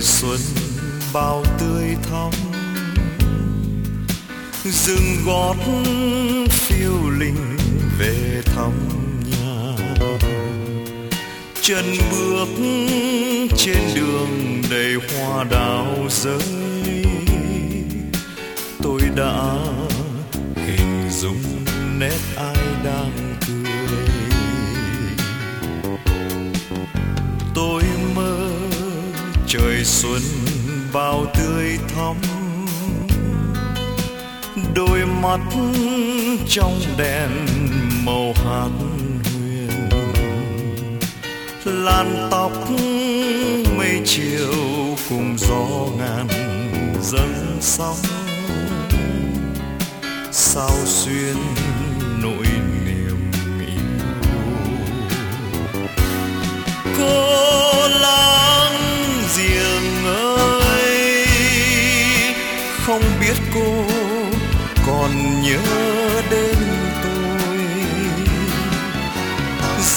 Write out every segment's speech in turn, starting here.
xuân bao tươi thắm. Dừng gót phiêu linh về thăm nhà. Chân bước trên đường đầy hoa đào rơi. Tôi đã hình dung nét ai đang xuân bao tươi thắm. Đôi mắt trong đèn màu hạt huyền. Làn tóc mây chiều cùng gió ngàn dâng sóng. Sao xuyên biết cô còn nhớ đến tôi.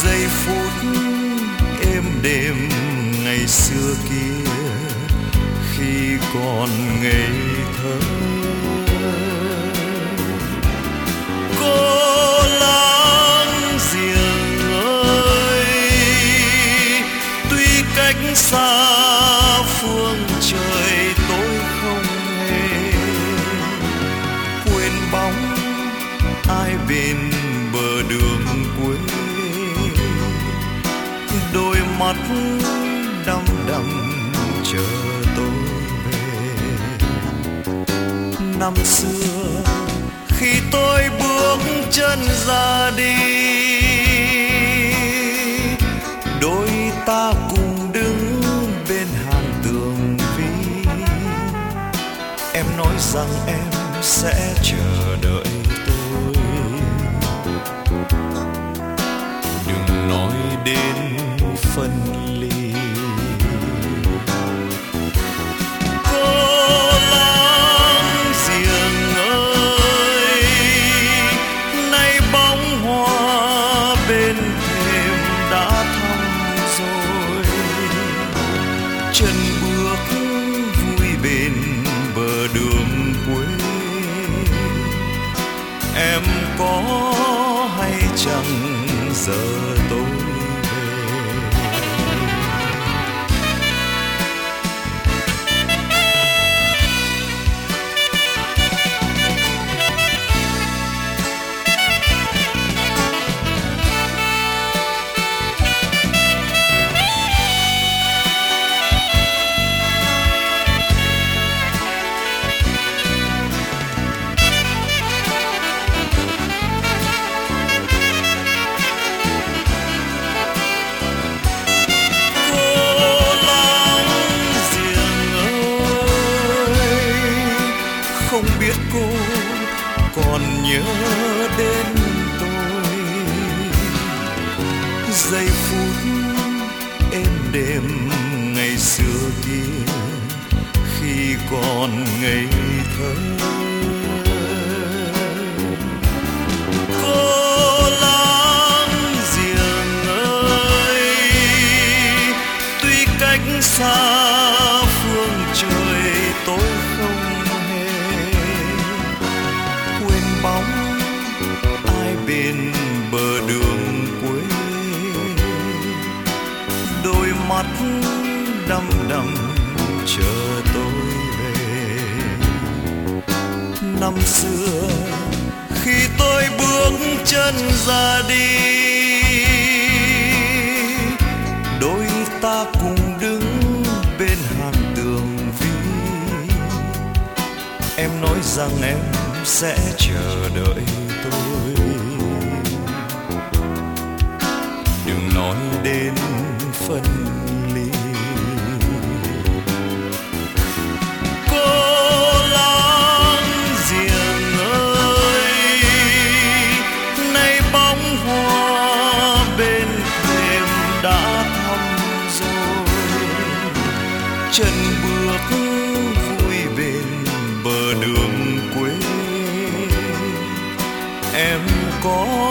Giây phút êm đềm ngày xưa kia khi còn ngây thơ. Cô láng giềng ơi, tuy cách xa phương bên bờ đường quê. Đôi mắt đăm đăm chờ tôi về. Năm xưa khi tôi bước chân ra đi, đôi ta cùng đứng bên hàng tường vi em nói rằng em sẽ chờ đợi. Đến phân ly. Cô láng giềng ơi, nay bóng hoa bên thềm đã thăm rồi. Chân bước vui bên bờ đường quê. Em có hay chẳng giờ nhớ đến tôi. Giây phút êm đềm ngày xưa kia khi còn ngây thơ. Mắt đăm đăm chờ tôi về. Năm xưa khi tôi bước chân ra đi, đôi ta cùng đứng bên hàng tường vi em nói rằng em sẽ chờ đợi tôi. Đừng nói đến phân nay hoa bên thềm đã thăm rồi. Chân bước vui bên bờ đường quê. Em có